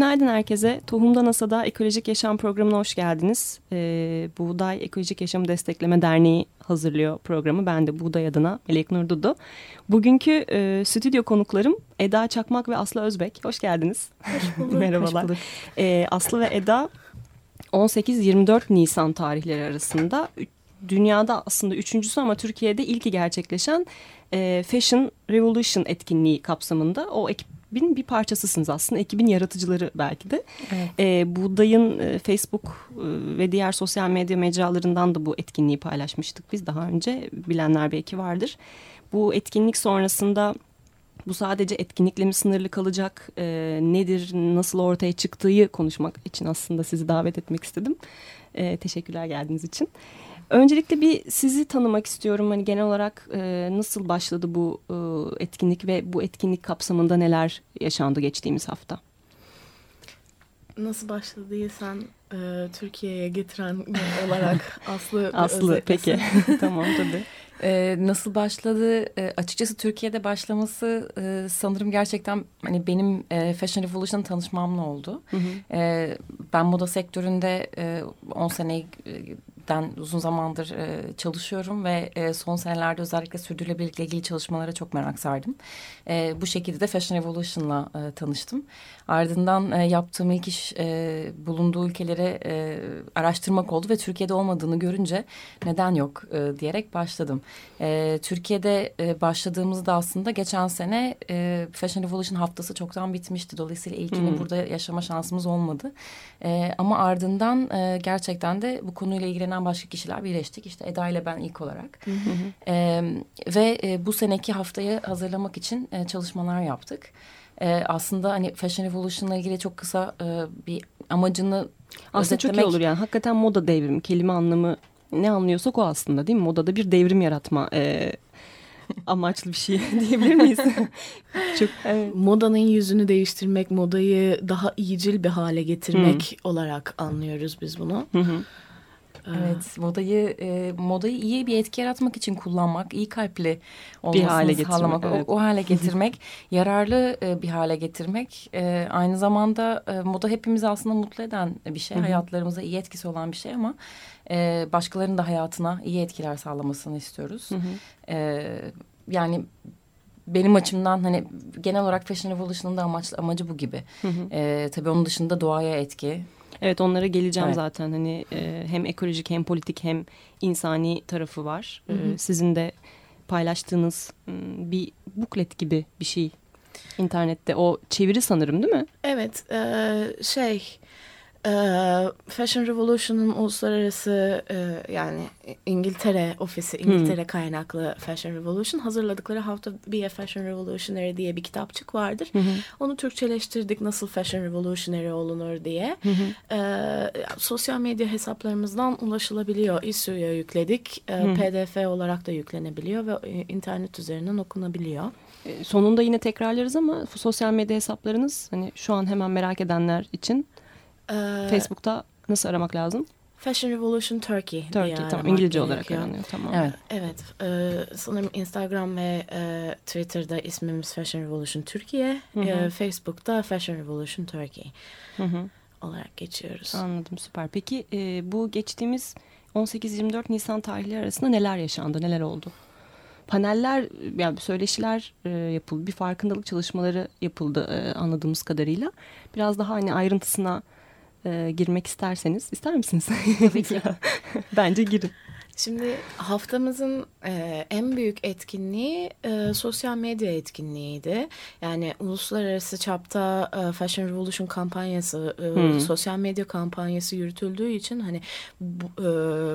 Günaydın herkese. Tohumdan Asada Ekolojik Yaşam programına hoş geldiniz. Ee, Buğday Ekolojik Yaşamı Destekleme Derneği hazırlıyor programı. Ben de Buğday adına Melek Nur Dudu. Bugünkü e, stüdyo konuklarım Eda Çakmak ve Aslı Özbek. Hoş geldiniz. Hoş bulduk. Merhabalar. Hoş bulduk. Ee, Aslı ve Eda 18-24 Nisan tarihleri arasında dünyada aslında üçüncüsü ama Türkiye'de ilki gerçekleşen e, Fashion Revolution etkinliği kapsamında o ekibin bir parçasısınız aslında. Ekibin yaratıcıları belki de. Evet. E, Buğday'ın e, Facebook e, ve diğer sosyal medya mecralarından da bu etkinliği paylaşmıştık biz daha önce. Bilenler belki vardır. Bu etkinlik sonrasında bu sadece etkinlikle mi sınırlı kalacak, e, nedir, nasıl ortaya çıktığı konuşmak için aslında sizi davet etmek istedim. E, teşekkürler geldiğiniz için. Öncelikle bir sizi tanımak istiyorum. Hani genel olarak e, nasıl başladı bu e, etkinlik ve bu etkinlik kapsamında neler yaşandı geçtiğimiz hafta? Nasıl başladıysan e, Türkiye'ye getiren olarak Aslı Aslı peki tamam tabii. Ee, nasıl başladı? Ee, açıkçası Türkiye'de başlaması e, sanırım gerçekten hani benim e, Fashion Revolution tanışmamla oldu. Hı hı. Ee, ben moda sektöründe e, 10 seneyi ben uzun zamandır e, çalışıyorum ve e, son senelerde özellikle sürdürülebilirlikle ilgili çalışmalara çok merak sardım. E, bu şekilde de Fashion Revolution'la e, tanıştım. Ardından e, yaptığım ilk iş e, bulunduğu ülkelere e, araştırmak oldu ve Türkiye'de olmadığını görünce neden yok e, diyerek başladım. E, Türkiye'de e, başladığımızda aslında geçen sene e, Fashion Revolution haftası çoktan bitmişti. Dolayısıyla ilkini hmm. burada yaşama şansımız olmadı. E, ama ardından e, gerçekten de bu konuyla ilgilenen başka kişiler birleştik. İşte Eda ile ben ilk olarak. e, ve e, bu seneki haftayı hazırlamak için e, çalışmalar yaptık. E, aslında hani Fashion Revolution'la ilgili çok kısa e, bir amacını aslında özetlemek... çok iyi olur yani. Hakikaten moda devrimi kelime anlamı ne anlıyorsak o aslında değil mi? Modada bir devrim yaratma e, amaçlı bir şey diyebilir miyiz? Çok evet. modanın yüzünü değiştirmek, modayı daha iyicil bir hale getirmek hı. olarak anlıyoruz biz bunu. Hı hı. Evet, modayı e, modayı iyi bir etki yaratmak için kullanmak, iyi kalpli olmasını bir hale sağlamak, evet. o, o hale getirmek, yararlı e, bir hale getirmek. E, aynı zamanda e, moda hepimizi aslında mutlu eden bir şey, hayatlarımıza iyi etkisi olan bir şey ama e, başkalarının da hayatına iyi etkiler sağlamasını istiyoruz. E, yani benim açımdan hani genel olarak Fashion Revolution'ın da amaç, amacı bu gibi. Hı hı. E, tabii onun dışında doğaya etki, Evet onlara geleceğim evet. zaten hani e, hem ekolojik hem politik hem insani tarafı var. Hı hı. E, sizin de paylaştığınız e, bir buklet gibi bir şey internette o çeviri sanırım değil mi? Evet e, şey e, Fashion Revolution'un uluslararası e, yani İngiltere ofisi, İngiltere hmm. kaynaklı Fashion Revolution hazırladıkları How to Be a Fashion Revolutionary diye bir kitapçık vardır. Hmm. Onu Türkçeleştirdik nasıl Fashion Revolutionary olunur diye. Hmm. E, sosyal medya hesaplarımızdan ulaşılabiliyor. İSU'ya yükledik. E, hmm. PDF olarak da yüklenebiliyor ve e, internet üzerinden okunabiliyor. Sonunda yine tekrarlarız ama sosyal medya hesaplarınız hani şu an hemen merak edenler için ee, Facebook'ta nasıl aramak lazım? Fashion Revolution Turkey. Turkey tamam İngilizce gerekiyor. olarak aranıyor tamam. Evet. Evet. E, sanırım Instagram ve e, Twitter'da ismimiz Fashion Revolution Türkiye. Hı hı. E, Facebook'ta Fashion Revolution Turkey hı hı. olarak geçiyoruz. Anladım süper. Peki e, bu geçtiğimiz 18-24 Nisan tarihleri arasında neler yaşandı, neler oldu? Paneller, yani söyleşiler e, yapıldı, bir farkındalık çalışmaları yapıldı e, anladığımız kadarıyla. Biraz daha hani ayrıntısına e, girmek isterseniz ister misiniz? Tabii ki. Bence girin. Şimdi haftamızın e, en büyük etkinliği e, sosyal medya etkinliğiydi. Yani uluslararası çapta e, Fashion Revolution kampanyası, e, hmm. sosyal medya kampanyası yürütüldüğü için hani bu, e,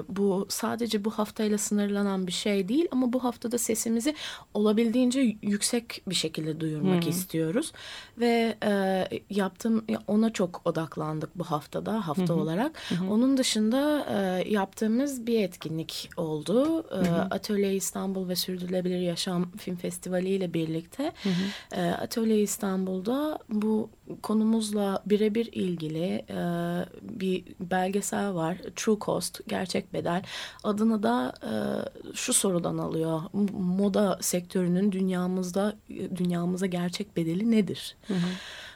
bu sadece bu haftayla sınırlanan bir şey değil ama bu haftada sesimizi olabildiğince yüksek bir şekilde duyurmak hmm. istiyoruz ve e, yaptığım ona çok odaklandık bu haftada hafta hmm. olarak. Hmm. Onun dışında e, yaptığımız bir etkinlik oldu. Ee, Atölye İstanbul ve Sürdürülebilir Yaşam Film Festivali ile birlikte e, Atölye İstanbul'da bu konumuzla birebir ilgili e, bir belgesel var. True Cost, Gerçek Bedel. Adını da e, şu sorudan alıyor. Moda sektörünün dünyamızda dünyamıza gerçek bedeli nedir?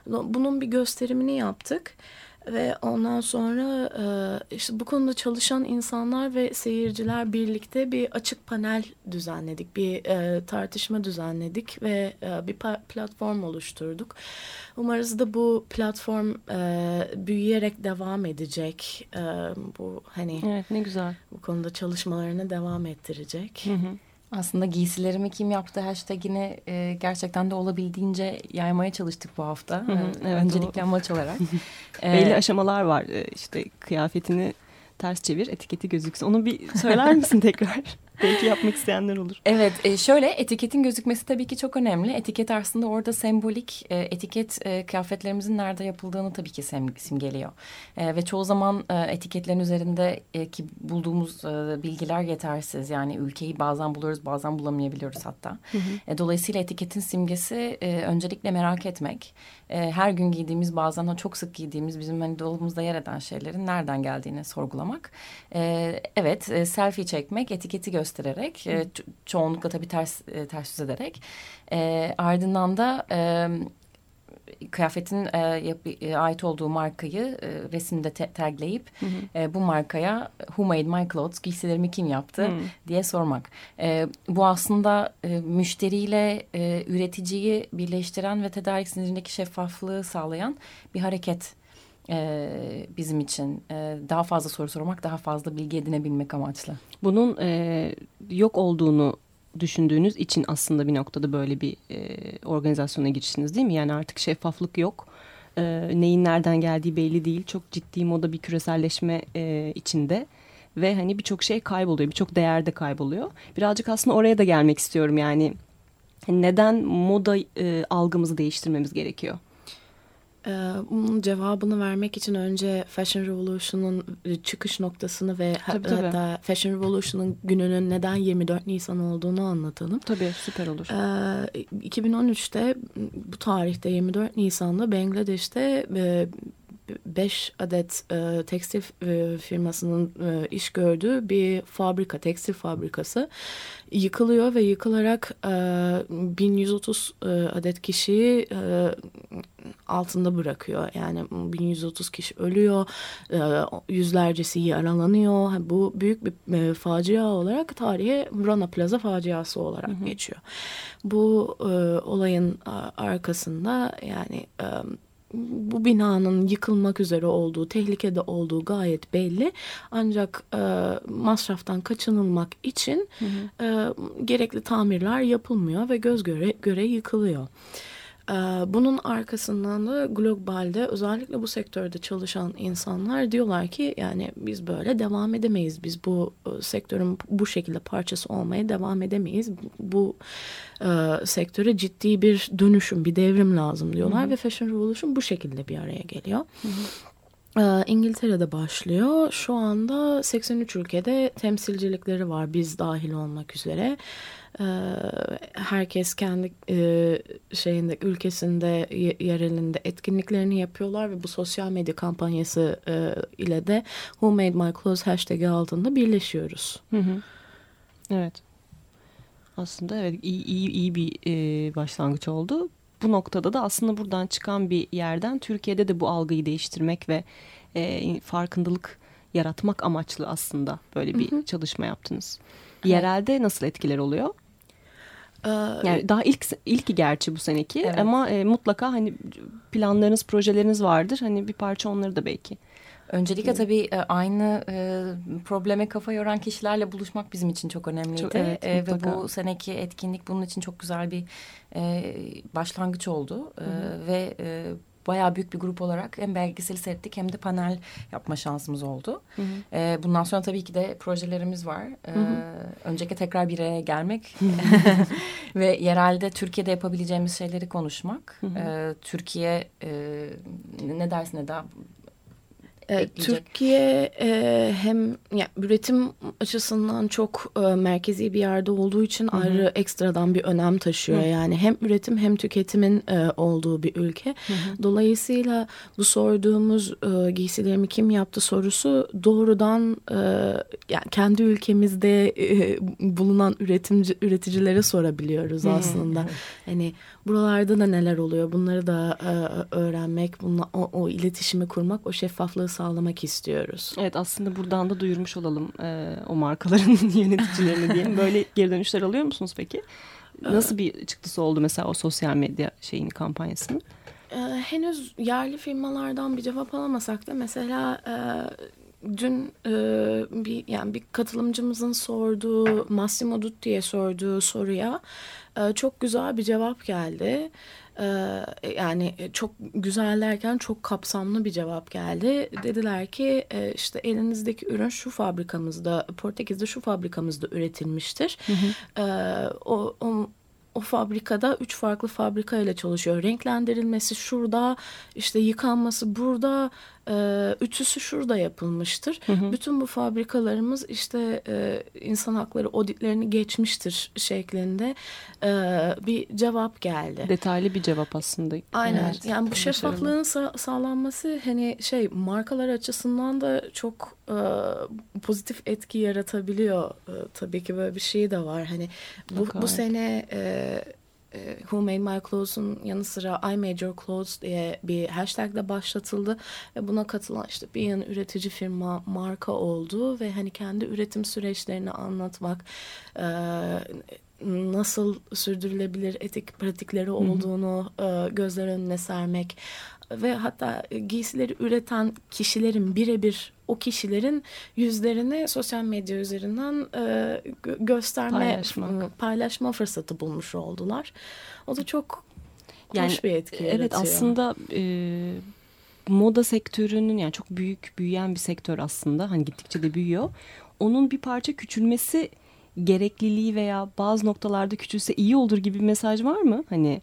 Bunun bir gösterimini yaptık. Ve ondan sonra e, işte bu konuda çalışan insanlar ve seyirciler birlikte bir açık panel düzenledik. Bir e, tartışma düzenledik ve e, bir platform oluşturduk. Umarız da bu platform büyüyerek devam edecek. Bu hani Evet ne güzel. Bu konuda çalışmalarını devam ettirecek. Hı hı. Aslında giysilerimi kim yaptı hashtagini e, gerçekten de olabildiğince yaymaya çalıştık bu hafta. Hı hı, evet, Öncelikle amaç olarak. Belli aşamalar var. İşte kıyafetini ters çevir, etiketi gözüksün. Onu bir söyler misin tekrar? Belki yapmak isteyenler olur. Evet e, şöyle etiketin gözükmesi tabii ki çok önemli. Etiket aslında orada sembolik e, etiket e, kıyafetlerimizin nerede yapıldığını tabii ki simgeliyor. Ve çoğu zaman etiketlerin üzerinde ki bulduğumuz bilgiler yetersiz. Yani ülkeyi bazen buluyoruz bazen bulamayabiliyoruz hatta. Hı hı. Dolayısıyla etiketin simgesi öncelikle merak etmek. Her gün giydiğimiz bazen çok sık giydiğimiz bizim hani dolabımızda yer eden şeylerin nereden geldiğini sorgulamak. Evet selfie çekmek etiketi göstermek göstererek e, çoğunlukla tabii ters e, ters yüz ederek e, ardından da e, kıyafetin e, yapı, e, ait olduğu markayı e, resimde te tagleyip hı hı. E, bu markaya who made my clothes giysilerimi kim yaptı hı. diye sormak. E, bu aslında e, müşteriyle e, üreticiyi birleştiren ve tedarik zincirindeki şeffaflığı sağlayan bir hareket e, bizim için e, daha fazla soru sormak, daha fazla bilgi edinebilmek amaçlı. Bunun e, yok olduğunu düşündüğünüz için aslında bir noktada böyle bir e, organizasyona giriştiniz değil mi? Yani artık şeffaflık yok. E, neyin nereden geldiği belli değil. Çok ciddi moda bir küreselleşme e, içinde ve hani birçok şey kayboluyor, birçok değer de kayboluyor. Birazcık aslında oraya da gelmek istiyorum yani. Neden moda e, algımızı değiştirmemiz gerekiyor? Ee, bunun cevabını vermek için önce Fashion Revolution'un çıkış noktasını ve tabii, tabii. hatta Fashion Revolution'un gününün neden 24 Nisan olduğunu anlatalım. Tabii süper olur. Ee, 2013'te bu tarihte 24 Nisan'da Bangladeş'te e, 5 adet e, tekstil e, firmasının e, iş gördüğü bir fabrika, tekstil fabrikası yıkılıyor ve yıkılarak e, 1130 e, adet kişiyi e, altında bırakıyor. Yani 1130 kişi ölüyor, e, yüzlercesi yaralanıyor. Bu büyük bir e, facia olarak tarihe Rana Plaza faciası olarak hı hı. geçiyor. Bu e, olayın arkasında yani... E, bu binanın yıkılmak üzere olduğu, tehlikede olduğu gayet belli. Ancak e, masraftan kaçınılmak için hı hı. E, gerekli tamirler yapılmıyor ve göz göre göre yıkılıyor. Ee, bunun arkasından da globalde özellikle bu sektörde çalışan insanlar diyorlar ki yani biz böyle devam edemeyiz. Biz bu e, sektörün bu şekilde parçası olmaya devam edemeyiz. Bu e, sektöre ciddi bir dönüşüm, bir devrim lazım diyorlar hı hı. ve Fashion Revolution bu şekilde bir araya geliyor. Hı hı. E, İngiltere'de başlıyor. Şu anda 83 ülkede temsilcilikleri var biz dahil olmak üzere. Ee, herkes kendi e, şeyinde ülkesinde yerelinde etkinliklerini yapıyorlar ve bu sosyal medya kampanyası e, ile de Who Made My Clothes hashtag'i altında birleşiyoruz. Hı hı. Evet. Aslında evet iyi iyi, iyi bir e, başlangıç oldu. Bu noktada da aslında buradan çıkan bir yerden Türkiye'de de bu algıyı değiştirmek ve e, farkındalık yaratmak amaçlı aslında böyle bir hı hı. çalışma yaptınız. Yerelde nasıl etkiler oluyor? Ee, yani daha ilk ilki gerçi bu seneki evet. ama e, mutlaka hani planlarınız, projeleriniz vardır. Hani bir parça onları da belki. Öncelikle tabii e, aynı e, probleme kafa yoran kişilerle buluşmak bizim için çok önemliydi. Çok, evet, e, ve bu seneki etkinlik bunun için çok güzel bir e, başlangıç oldu. E, ve e, bayağı büyük bir grup olarak hem belgeseli seyrettik hem de panel yapma şansımız oldu. Hı hı. E, bundan sonra tabii ki de projelerimiz var. E, hı hı. Öncelikle tekrar bir araya gelmek ve yerelde Türkiye'de yapabileceğimiz şeyleri konuşmak. Hı hı. E, Türkiye e, ne dersin Eda? E, ekleyecek? Türkiye e, hem yani üretim açısından çok e, merkezi bir yerde olduğu için ayrı ekstradan bir önem taşıyor. Yani hem üretim hem tüketimin e, olduğu bir ülke. Dolayısıyla bu sorduğumuz e, giysilerimi kim yaptı sorusu doğrudan e, yani kendi ülkemizde e, bulunan üretimci üreticilere sorabiliyoruz aslında. Hani buralarda da neler oluyor bunları da e, öğrenmek, bunla, o, o iletişimi kurmak, o şeffaflığı sağlamak istiyoruz. Evet aslında buradan da duyurmuş olalım e, o markaların yöneticilerini diyeyim. Böyle geri dönüşler alıyor musunuz peki? Nasıl bir çıktısı oldu mesela o sosyal medya şeyini kampanyasının? Ee, henüz yerli firmalardan bir cevap alamasak da mesela e, dün e, bir yani bir katılımcımızın sorduğu Massimo Dutti'ye sorduğu soruya e, çok güzel bir cevap geldi. E, yani çok güzel derken çok kapsamlı bir cevap geldi. Dediler ki e, işte elinizdeki ürün şu fabrikamızda Portekiz'de şu fabrikamızda üretilmiştir. E, o, o o fabrikada üç farklı fabrika ile çalışıyor. Renklendirilmesi şurada, işte yıkanması burada, e, ütüsü şurada yapılmıştır. Hı hı. Bütün bu fabrikalarımız işte e, insan hakları auditlerini geçmiştir şeklinde e, bir cevap geldi. Detaylı bir cevap aslında. Aynen. Evet, yani bu şeffaflığın sa sağlanması hani şey markalar açısından da çok e, pozitif etki yaratabiliyor. E, tabii ki böyle bir şey de var. Hani bu, bu sene e, Who Made My Clothes'un yanı sıra I Made Your Clothes diye bir hashtag de başlatıldı ve buna katılan işte bir yan üretici firma marka oldu ve hani kendi üretim süreçlerini anlatmak nasıl sürdürülebilir etik pratikleri olduğunu hı. gözler önüne sermek ve hatta giysileri üreten kişilerin birebir o kişilerin yüzlerini sosyal medya üzerinden e, gösterme Paylaşmak. paylaşma fırsatı bulmuş oldular. O da çok yani, hoş bir etki Evet yaratıyor. aslında e, moda sektörünün yani çok büyük büyüyen bir sektör aslında hani gittikçe de büyüyor. Onun bir parça küçülmesi gerekliliği veya bazı noktalarda küçülse iyi olur gibi bir mesaj var mı? Hani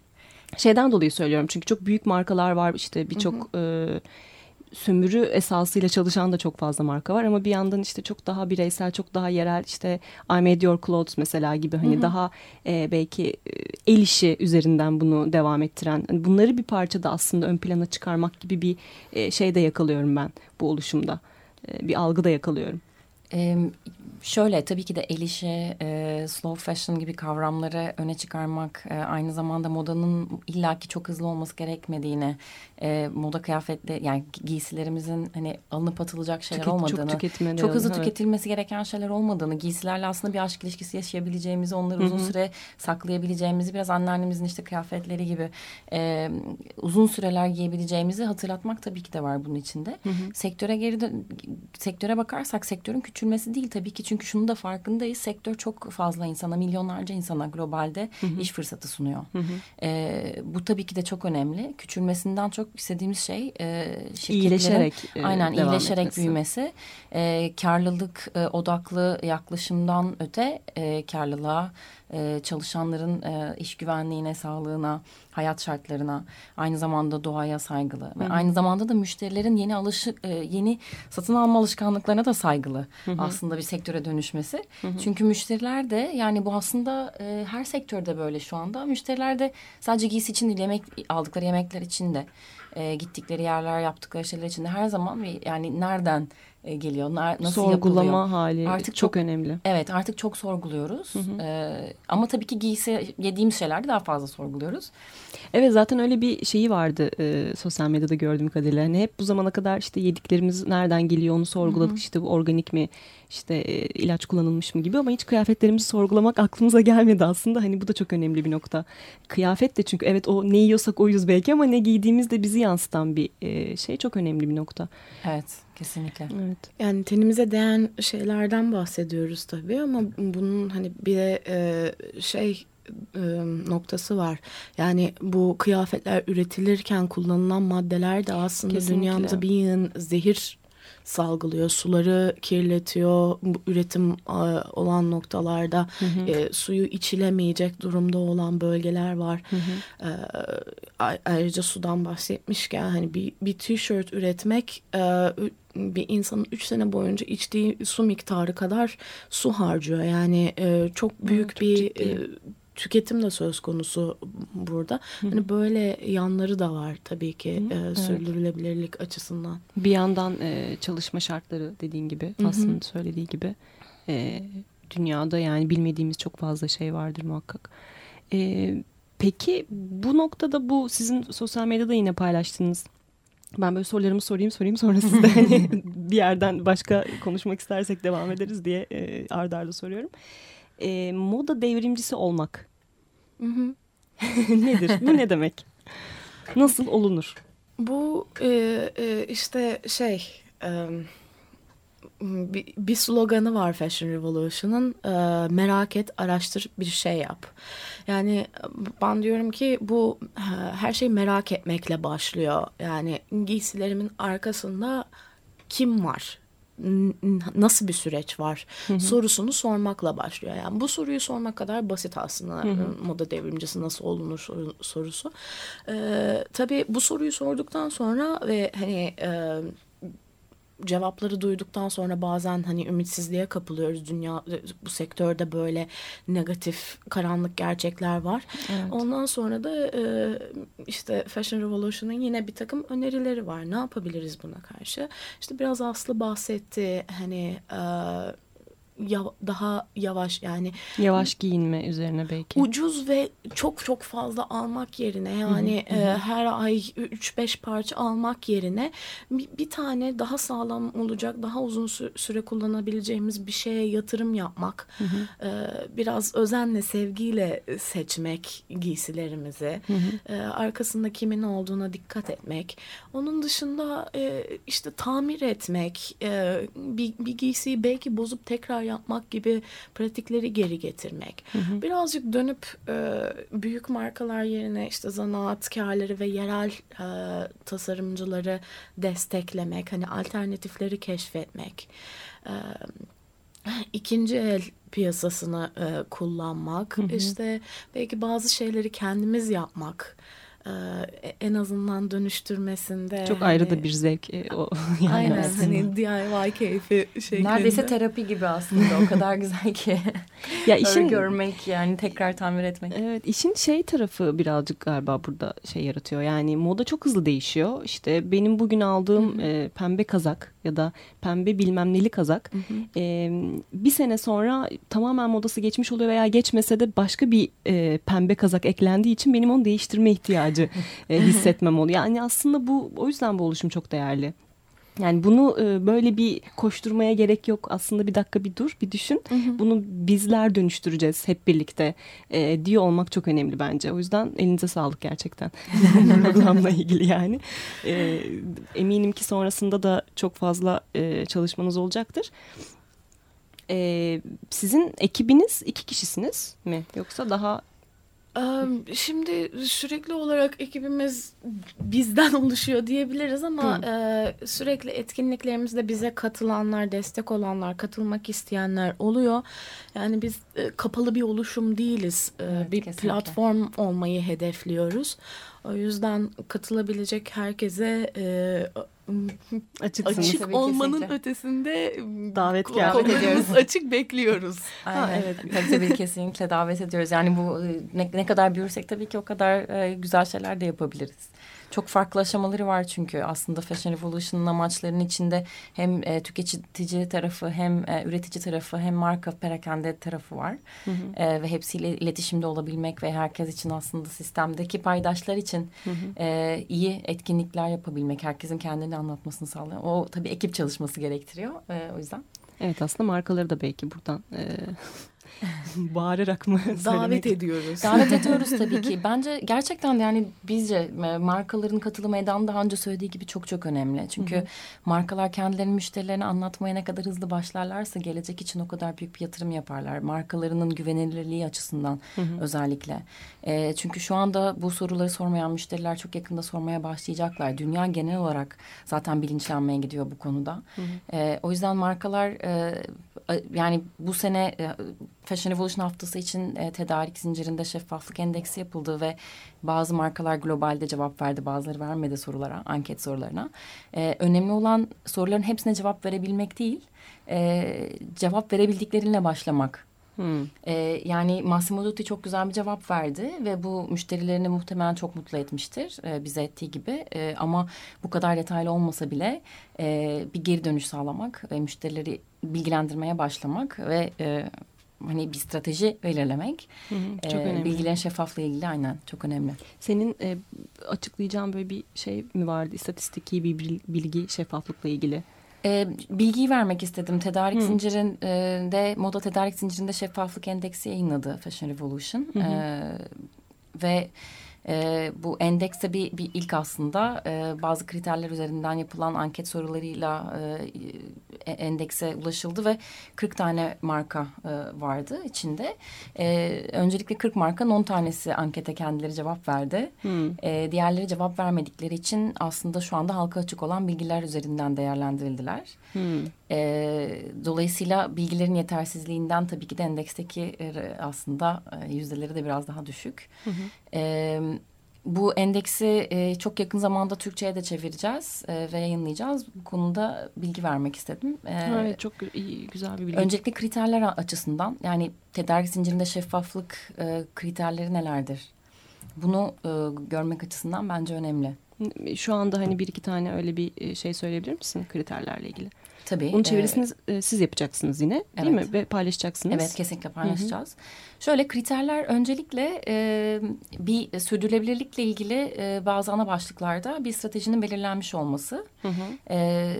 şeyden dolayı söylüyorum çünkü çok büyük markalar var işte birçok e, sömürü esasıyla çalışan da çok fazla marka var ama bir yandan işte çok daha bireysel çok daha yerel işte I made your clothes mesela gibi hani hı hı. daha e, belki el işi üzerinden bunu devam ettiren hani bunları bir parçada aslında ön plana çıkarmak gibi bir e, şey de yakalıyorum ben bu oluşumda e, bir algı da yakalıyorum. Şöyle tabii ki de el işi, e, slow fashion gibi kavramları öne çıkarmak, e, aynı zamanda modanın illaki çok hızlı olması gerekmediğini, e, moda kıyafetle yani giysilerimizin hani alınıp atılacak şeyler Tüket, olmadığını, çok, çok hızlı evet. tüketilmesi gereken şeyler olmadığını, giysilerle aslında bir aşk ilişkisi yaşayabileceğimizi, onları uzun süre saklayabileceğimizi, biraz anneannemizin işte kıyafetleri gibi e, uzun süreler giyebileceğimizi hatırlatmak tabii ki de var bunun içinde. Hı hı. Sektöre geri dön, sektöre bakarsak sektörün küçülmesi değil tabii ki çünkü şunu da farkındayız. Sektör çok fazla insana, milyonlarca insana globalde hı hı. iş fırsatı sunuyor. Hı hı. E, bu tabii ki de çok önemli. Küçülmesinden çok istediğimiz şey e, iyileşerek e, aynen iyileşerek etmesi. büyümesi. E, karlılık e, odaklı yaklaşımdan öte e, karlılığa e, çalışanların e, iş güvenliğine, sağlığına, hayat şartlarına, aynı zamanda doğaya saygılı Hı -hı. ve aynı zamanda da müşterilerin yeni alışı e, yeni satın alma alışkanlıklarına da saygılı Hı -hı. aslında bir sektöre dönüşmesi. Hı -hı. Çünkü müşteriler de yani bu aslında e, her sektörde böyle şu anda. Müşteriler de sadece giysi için değil, yemek aldıkları yemekler için de e, gittikleri yerler yaptıkları şeyler için de her zaman bir yani nereden e, geliyor? Nasıl Sorgulama yapılıyor? hali artık çok, çok önemli. Evet artık çok sorguluyoruz. Hı hı. Ee, ama tabii ki giysi yediğimiz şeylerde daha fazla sorguluyoruz. Evet zaten öyle bir şeyi vardı e, sosyal medyada gördüğüm kadarıyla. Hani hep bu zamana kadar işte yediklerimiz nereden geliyor onu sorguladık. Hı hı. İşte bu organik mi işte e, ilaç kullanılmış mı gibi ama hiç kıyafetlerimizi sorgulamak aklımıza gelmedi aslında. Hani bu da çok önemli bir nokta. Kıyafet de çünkü evet o ne yiyorsak oyuz belki ama ne giydiğimiz de bizi yansıtan bir e, şey çok önemli bir nokta. Evet kesinlikle. Evet. Yani tenimize değen şeylerden bahsediyoruz tabii ama bunun hani bir de e, şey noktası var. Yani bu kıyafetler üretilirken kullanılan maddeler de aslında Kesinlikle. dünyamıza bir yığın zehir salgılıyor. Suları kirletiyor. Bu üretim e, olan noktalarda e, suyu içilemeyecek durumda olan bölgeler var. E, a- ayrıca sudan bahsetmişken hani bir, bir tişört üretmek e, bir insanın üç sene boyunca içtiği su miktarı kadar su harcıyor. Yani e, çok büyük çok bir ciddi. e, tüketim de söz konusu burada. Hani böyle yanları da var tabii ki e, sürdürülebilirlik açısından. Bir yandan e, çalışma şartları dediğin gibi aslında söylediği gibi e, dünyada yani bilmediğimiz çok fazla şey vardır muhakkak. E, peki bu noktada bu sizin sosyal medyada yine paylaştığınız ben böyle sorularımı sorayım sorayım sonra siz de hani bir yerden başka konuşmak istersek devam ederiz diye e, arda arda soruyorum. E, moda devrimcisi olmak nedir? Bu ne demek? Nasıl olunur? Bu e, e, işte şey e, bir, bir sloganı var Fashion Revolution'ın e, merak et, araştır, bir şey yap. Yani ben diyorum ki bu e, her şey merak etmekle başlıyor. Yani giysilerimin arkasında kim var? Nasıl bir süreç var sorusunu sormakla başlıyor. Yani bu soruyu sormak kadar basit aslında moda devrimcisi nasıl olunur soru- sorusu. Ee, tabii bu soruyu sorduktan sonra ve hani e, cevapları duyduktan sonra bazen hani ümitsizliğe kapılıyoruz. Dünya bu sektörde böyle negatif, karanlık gerçekler var. Ondan sonra da e, işte Fashion Revolution'ın yine bir takım önerileri var. Ne yapabiliriz buna karşı? İşte biraz Aslı bahsetti. Hani e, ya- daha yavaş yani. Yavaş giyinme üzerine belki. ucuz ve çok çok fazla almak yerine yani e, her ay 3-5 parça almak yerine bir, bir tane daha sağlam olacak daha uzun sü- süre kullanabileceğimiz bir şeye yatırım yapmak e, biraz özenle sevgiyle seçmek giysilerimizi e, arkasında kimin olduğuna dikkat etmek. Onun dışında e, işte tamir etmek e, bir, bir giysiyi belki bozup tekrar yapmak gibi pratikleri geri getirmek. Birazcık dönüp e, büyük markalar yerine işte zanaatkarları ve yerel e, tasarımcıları desteklemek, hani alternatifleri keşfetmek. E, ikinci el piyasasını e, kullanmak, işte belki bazı şeyleri kendimiz yapmak. E, en azından dönüştürmesinde. Çok ayrı hani- da bir zevk e, o. Yani Aynen aslında. hani DIY keyfi şeklinde. Neredeyse terapi gibi aslında o kadar güzel ki. Ya İşin işin görmek yani tekrar tamir etmek. Evet işin şey tarafı birazcık galiba burada şey yaratıyor. Yani moda çok hızlı değişiyor. İşte benim bugün aldığım e, pembe kazak ya da pembe bilmem neli kazak e, bir sene sonra tamamen modası geçmiş oluyor veya geçmese de başka bir e, pembe kazak eklendiği için benim onu değiştirme ihtiyacı e, hissetmem oluyor. Yani aslında bu o yüzden bu oluşum çok değerli. Yani bunu e, böyle bir koşturmaya gerek yok. Aslında bir dakika bir dur, bir düşün. Bunu bizler dönüştüreceğiz hep birlikte e, diyor olmak çok önemli bence. O yüzden elinize sağlık gerçekten programla ilgili yani. E, eminim ki sonrasında da çok fazla e, çalışmanız olacaktır. E, sizin ekibiniz iki kişisiniz mi? Yoksa daha Şimdi sürekli olarak ekibimiz bizden oluşuyor diyebiliriz ama e, sürekli etkinliklerimizde bize katılanlar, destek olanlar, katılmak isteyenler oluyor. Yani biz e, kapalı bir oluşum değiliz. E, Evet, bir kesinlikle. platform olmayı hedefliyoruz. O yüzden katılabilecek herkese e, açıksınız. açık Tabii, olmanın kesinlikle. ötesinde Davet kollarımız açık bekliyoruz. Aynen. evet. Tabii tabii kesinlikle davet ediyoruz. Yani bu e, ne, ne kadar büyürsek tabii ki o kadar e, güzel şeyler de yapabiliriz. Çok farklı aşamaları var çünkü aslında Fashion Revolution'ın amaçlarının içinde hem e, tüketici tarafı hem e, üretici tarafı hem marka perakende tarafı var. E, ve hepsiyle iletişimde olabilmek ve herkes için aslında sistemdeki paydaşlar için e, iyi etkinlikler yapabilmek, herkesin kendini anlatmasını sağlayan. O tabii ekip çalışması gerektiriyor. E, o yüzden. Evet aslında markaları da belki buradan e, Bağırarak mı? Davet söylemek? ediyoruz. Davet ediyoruz tabii ki. Bence gerçekten yani bizce e, markaların katılımı Eda'nın daha önce söylediği gibi çok çok önemli. Çünkü markalar kendilerinin müşterilerine anlatmaya ne kadar hızlı başlarlarsa gelecek için o kadar büyük bir yatırım yaparlar. Markalarının güvenilirliği açısından özellikle. E, çünkü şu anda bu soruları sormayan müşteriler çok yakında sormaya başlayacaklar. Dünya genel olarak zaten bilinçlenmeye gidiyor bu konuda. E, o yüzden markalar e, yani bu sene e, Fashion Revolution haftası için e, tedarik zincirinde şeffaflık endeksi yapıldı ve bazı markalar globalde cevap verdi, bazıları vermedi sorulara, anket sorularına. E, önemli olan soruların hepsine cevap verebilmek değil, e, cevap verebildiklerinle başlamak. Hmm. E, yani Massimo Dutti çok güzel bir cevap verdi ve bu müşterilerini muhtemelen çok mutlu etmiştir e, bize ettiği gibi. E, ama bu kadar detaylı olmasa bile e, bir geri dönüş sağlamak ve müşterileri bilgilendirmeye başlamak ve e, hani bir strateji belirlemek. Hı hı, çok önemli. Bilgilerin şeffaflığı ilgili aynen çok önemli. Senin e, açıklayacağın böyle bir şey mi vardı? İstatistiki bir bil- bilgi şeffaflıkla ilgili. E, bilgiyi vermek istedim. Tedarik Hı. zincirinde, moda tedarik zincirinde şeffaflık endeksi yayınladı Fashion Revolution. Hı hı. E, ve e, bu endekste bir, bir ilk aslında e, bazı kriterler üzerinden yapılan anket sorularıyla e, endekse ulaşıldı ve 40 tane marka e, vardı içinde. E, öncelikle 40 markanın 10 tanesi ankete kendileri cevap verdi. Hmm. E, diğerleri cevap vermedikleri için aslında şu anda halka açık olan bilgiler üzerinden değerlendirildiler. Hmm. E, dolayısıyla bilgilerin yetersizliğinden tabii ki de endeksteki e, aslında yüzdeleri de biraz daha düşük. E, bu endeksi e, çok yakın zamanda Türkçe'ye de çevireceğiz e, ve yayınlayacağız. Bu konuda bilgi vermek istedim. E, evet çok iyi, güzel bir bilgi. Öncelikle kriterler açısından yani tedarik zincirinde şeffaflık e, kriterleri nelerdir? Bunu e, görmek açısından bence önemli. Şu anda hani bir iki tane öyle bir şey söyleyebilir misin kriterlerle ilgili? Tabii. Bunun e, çevirisini e, siz yapacaksınız yine değil Evet. mi? Ve paylaşacaksınız. Evet kesinlikle paylaşacağız. Şöyle kriterler öncelikle e, bir sürdürülebilirlikle ilgili e, bazı ana başlıklarda bir stratejinin belirlenmiş olması. Hı hı. E,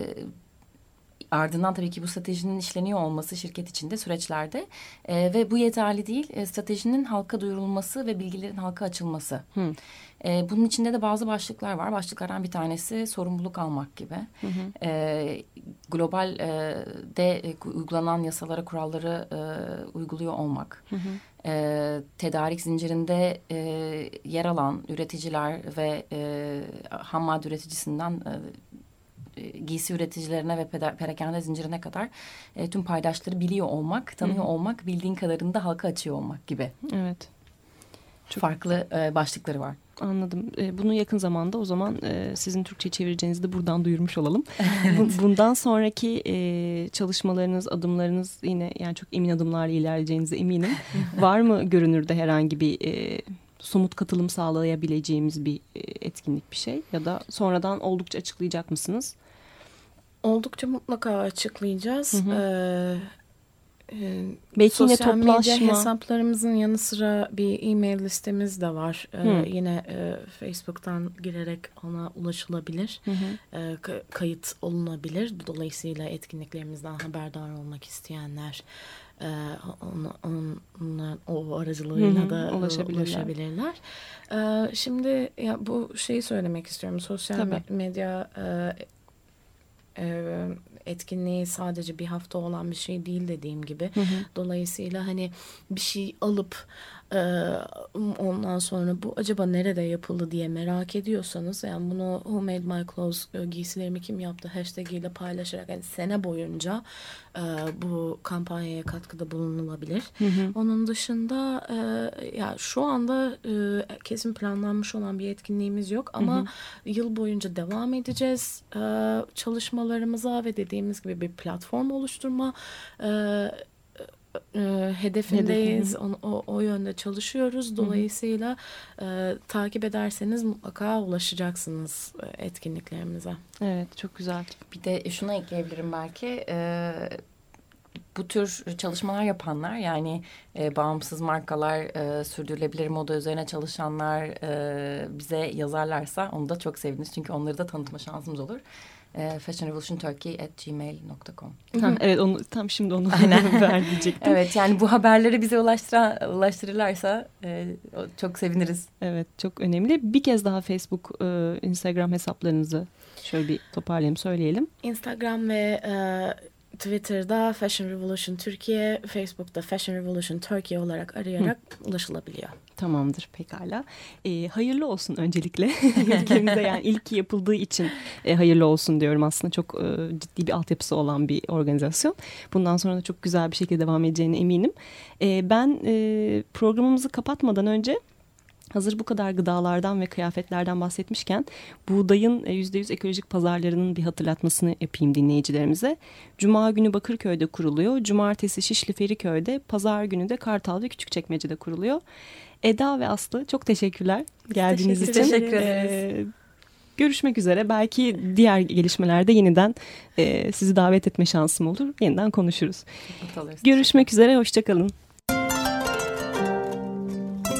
ardından tabii ki bu stratejinin işleniyor olması şirket içinde süreçlerde E, ve bu yeterli değil E, stratejinin halka duyurulması ve bilgilerin halka açılması. Hı. E, bunun içinde de bazı başlıklar var. Başlıklardan bir tanesi sorumluluk almak gibi. Hı hı. E, global e, de e, uygulanan yasalara, kuralları e, uyguluyor olmak. Hı hı. E, tedarik zincirinde e, yer alan üreticiler ve e, ham madde üreticisinden e, giysi üreticilerine ve perakende zincirine kadar e, tüm paydaşları biliyor olmak, tanıyor olmak, bildiğin kadarını da halka açıyor olmak gibi Evet. Çok- farklı e, başlıkları var. Anladım. E, bunu yakın zamanda o zaman e, sizin Türkçe çevireceğinizi de buradan duyurmuş olalım. Bu- Bundan sonraki e, çalışmalarınız, adımlarınız yine yani çok emin adımlarla ilerleyeceğinize eminim. Var mı görünürde herhangi bir e, somut katılım sağlayabileceğimiz bir e, etkinlik bir şey? Ya da sonradan oldukça açıklayacak mısınız? Oldukça mutlaka açıklayacağız. Hı hı. Ee, e, Belki yine sosyal medya toplaşma. hesaplarımızın yanı sıra bir e-mail listemiz de var. Ee, Hı. yine e, Facebook'tan girerek ona ulaşılabilir. Hı hı. e, ka- kayıt olunabilir. Dolayısıyla etkinliklerimizden haberdar olmak isteyenler e, onunla, o aracılığıyla Hı hı, da ulaşabilirler. ulaşabilirler. E, şimdi ya bu şeyi söylemek istiyorum. Sosyal Tabii. me- medya e, e, etkinliği sadece bir hafta olan bir şey değil dediğim gibi. Hı hı. Dolayısıyla hani bir şey alıp e, ondan sonra bu acaba nerede yapıldı diye merak ediyorsanız yani bunu Who Made My Clothes e, giysilerimi kim yaptı hashtag ile paylaşarak yani sene boyunca e, bu kampanyaya katkıda bulunulabilir. Onun dışında e, ya şu anda e, kesin planlanmış olan bir etkinliğimiz yok ama yıl boyunca devam edeceğiz e, çalışmalarımıza ve dediğimiz gibi bir platform oluşturma e, e, hedefindeyiz. O, o, o yönde çalışıyoruz. Dolayısıyla e, takip ederseniz mutlaka ulaşacaksınız e, etkinliklerimize. Evet çok güzel. Bir de şunu ekleyebilirim belki. Ee, bu tür çalışmalar yapanlar yani e, bağımsız markalar, e, sürdürülebilir moda üzerine çalışanlar e, bize yazarlarsa onu da çok seviniriz. Çünkü onları da tanıtma şansımız olur. E, fashionrevolutionturkey.gmail.com Evet onu tam şimdi onu ver diyecektim. Evet yani bu haberleri bize ulaştıra, ulaştırırlarsa e, çok seviniriz. Evet çok önemli. Bir kez daha Facebook, e, Instagram hesaplarınızı şöyle bir toparlayalım söyleyelim. Instagram ve e, Twitter'da Fashion Revolution Türkiye, Facebook'ta Fashion Revolution Türkiye olarak arayarak Hı. ulaşılabiliyor. Tamamdır pekala. E, hayırlı olsun öncelikle ülkemize yani ilk yapıldığı için e, hayırlı olsun diyorum aslında çok e, ciddi bir altyapısı olan bir organizasyon. Bundan sonra da çok güzel bir şekilde devam edeceğine eminim. E, ben e, programımızı kapatmadan önce Hazır bu kadar gıdalardan ve kıyafetlerden bahsetmişken buğdayın %100 ekolojik pazarlarının bir hatırlatmasını yapayım dinleyicilerimize. Cuma günü Bakırköy'de kuruluyor. Cumartesi Şişli Feriköy'de, pazar günü de Kartal ve Küçükçekmece'de kuruluyor. Eda ve Aslı çok teşekkürler geldiğiniz teşekkür için. Teşekkür ederiz. Ee, görüşmek üzere. Belki diğer gelişmelerde yeniden e, sizi davet etme şansım olur. Yeniden konuşuruz. Görüşmek üzere, hoşçakalın.